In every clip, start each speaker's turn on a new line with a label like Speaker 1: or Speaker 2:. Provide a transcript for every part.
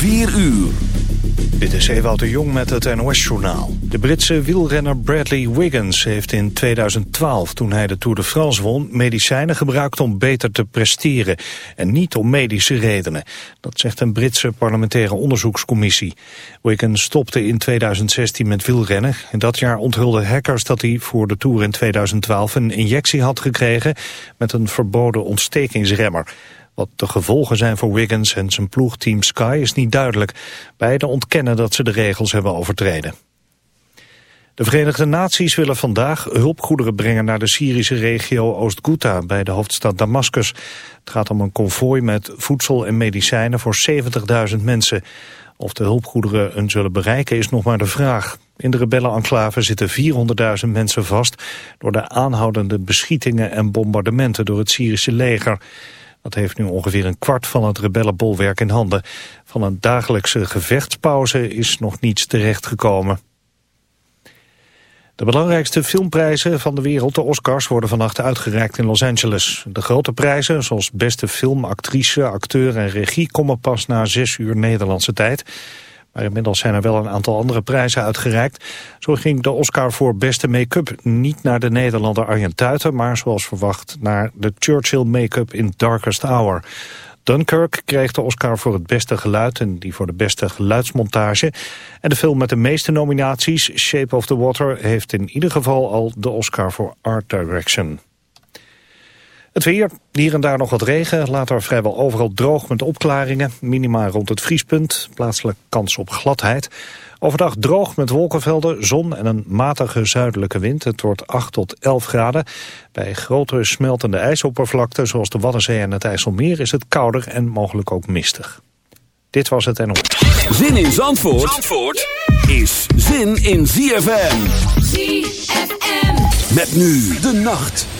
Speaker 1: 4 uur.
Speaker 2: Dit is Ewout de Jong met het NOS-journaal. De Britse wielrenner Bradley Wiggins heeft in 2012, toen hij de Tour de France won... medicijnen gebruikt om beter te presteren en niet om medische redenen. Dat zegt een Britse parlementaire onderzoekscommissie. Wiggins stopte in 2016 met wielrennen. In dat jaar onthulden hackers dat hij voor de Tour in 2012 een injectie had gekregen... met een verboden ontstekingsremmer. Wat de gevolgen zijn voor Wiggins en zijn ploegteam Sky is niet duidelijk. Beiden ontkennen dat ze de regels hebben overtreden. De Verenigde Naties willen vandaag hulpgoederen brengen naar de Syrische regio Oost-Ghouta bij de hoofdstad Damascus. Het gaat om een konvooi met voedsel en medicijnen voor 70.000 mensen. Of de hulpgoederen hun zullen bereiken is nog maar de vraag. In de rebellenenclave zitten 400.000 mensen vast door de aanhoudende beschietingen en bombardementen door het Syrische leger. Dat heeft nu ongeveer een kwart van het rebellenbolwerk in handen. Van een dagelijkse gevechtspauze is nog niets terechtgekomen. De belangrijkste filmprijzen van de wereld, de Oscars, worden vannacht uitgereikt in Los Angeles. De grote prijzen, zoals beste film, actrice, acteur en regie, komen pas na zes uur Nederlandse tijd. Maar inmiddels zijn er wel een aantal andere prijzen uitgereikt. Zo ging de Oscar voor beste make-up niet naar de Nederlander Arjen Tuiten... maar zoals verwacht naar de Churchill make-up in Darkest Hour. Dunkirk kreeg de Oscar voor het beste geluid en die voor de beste geluidsmontage. En de film met de meeste nominaties, Shape of the Water... heeft in ieder geval al de Oscar voor Art Direction. Het weer, hier en daar nog wat regen, later vrijwel overal droog met opklaringen. Minima rond het vriespunt, plaatselijk kans op gladheid. Overdag droog met wolkenvelden, zon en een matige zuidelijke wind. Het wordt 8 tot 11 graden. Bij grotere smeltende ijsoppervlakten zoals de Waddenzee en het IJsselmeer is het kouder en mogelijk ook mistig. Dit was het en op.
Speaker 1: Zin in Zandvoort, Zandvoort is zin in ZFM.
Speaker 3: ZFM.
Speaker 1: Met nu de nacht.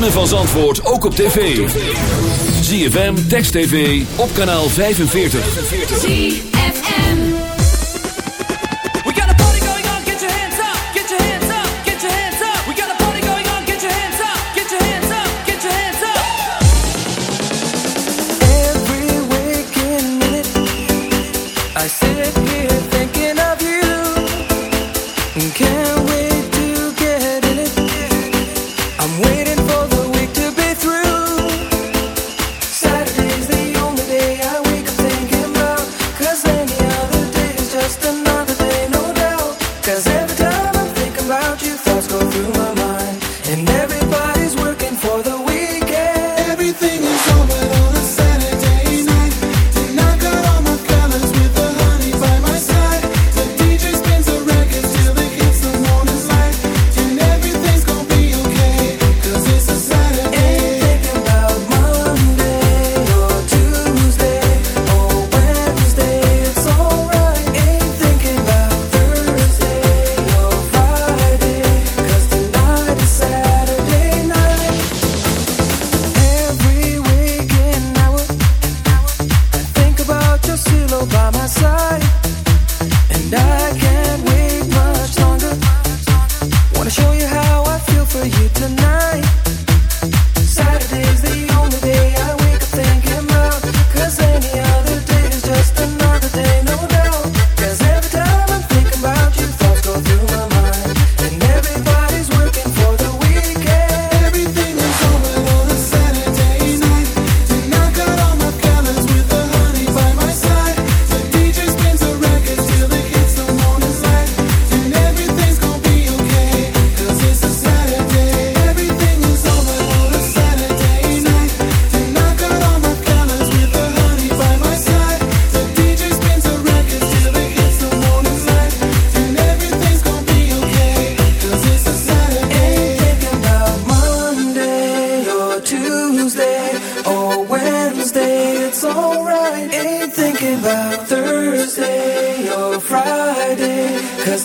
Speaker 4: ritme van Zandvoort ook op tv. ZFM, Text TV, op kanaal 45.
Speaker 5: ZFM
Speaker 6: We got a party going on, get your hands up, get your hands up, get your hands up. We got a party going on, get your hands up, get your hands up, get your hands up.
Speaker 7: Every waking minute, I said here.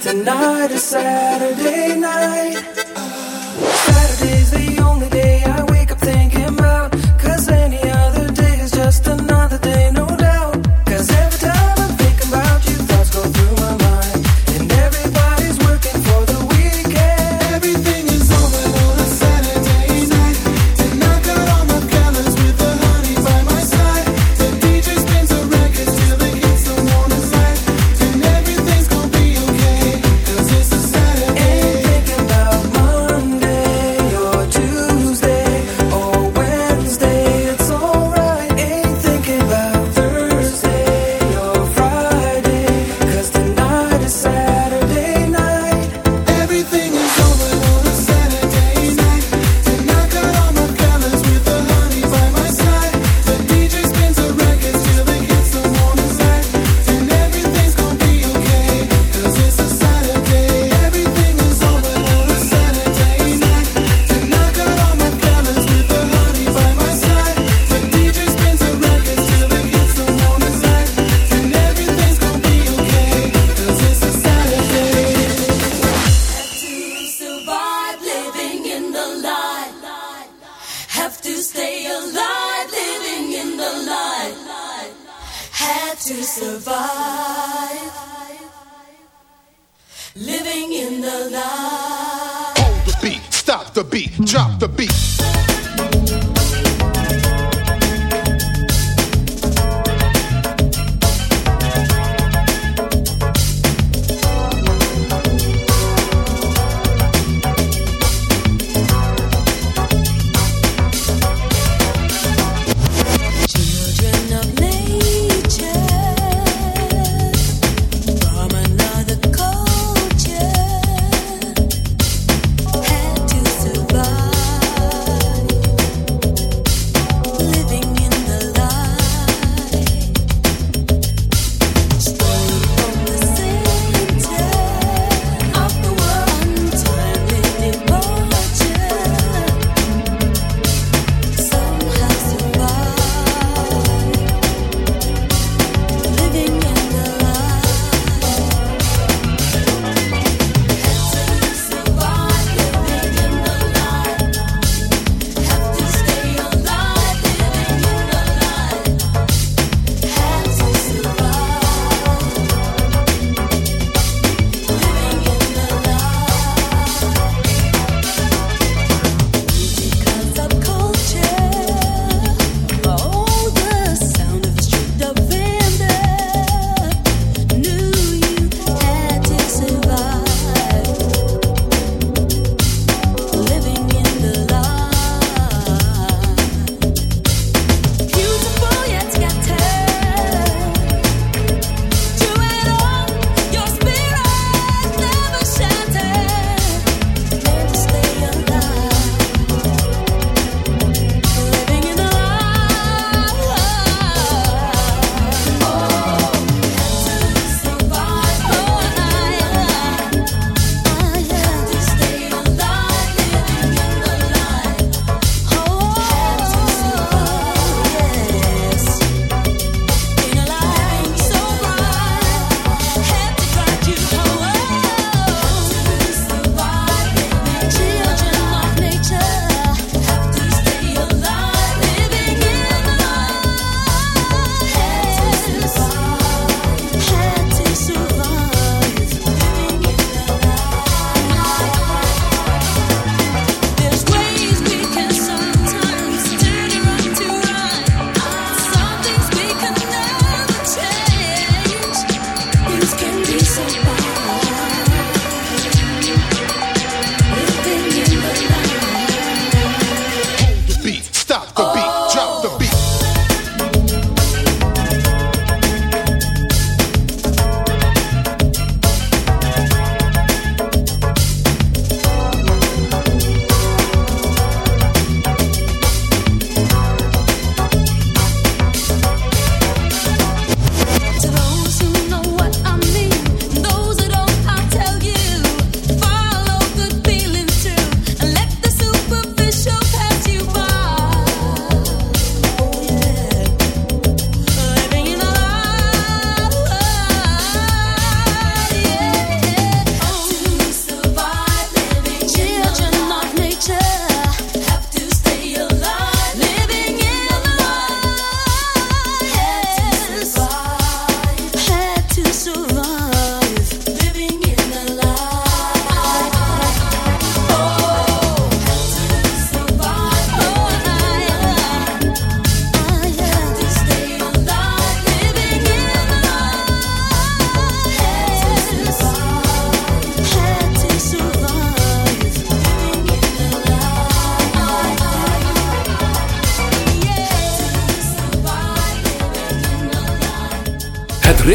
Speaker 8: Tonight
Speaker 7: is Saturday night. Saturday's the only day.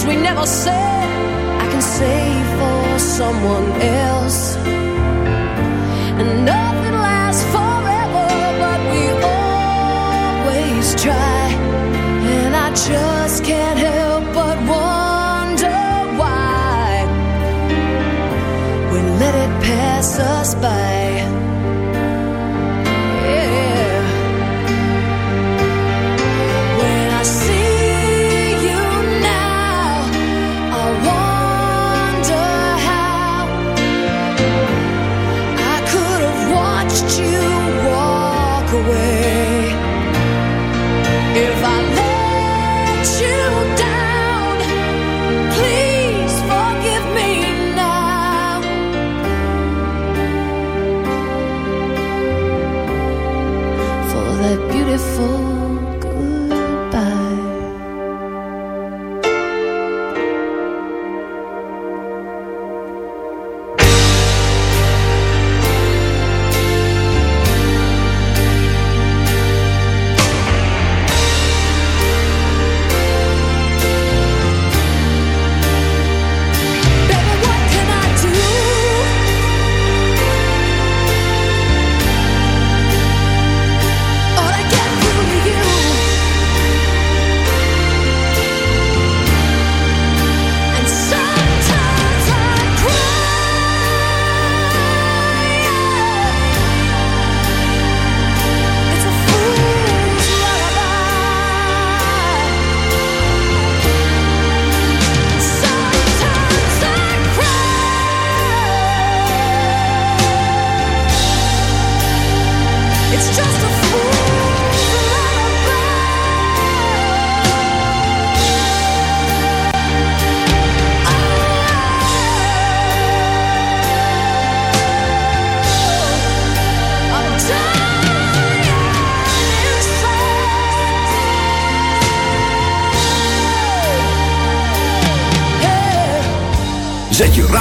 Speaker 5: things we never said I can save for someone else. And nothing lasts forever But we
Speaker 9: always try. And I just can't help but wonder why We let it pass
Speaker 5: us by.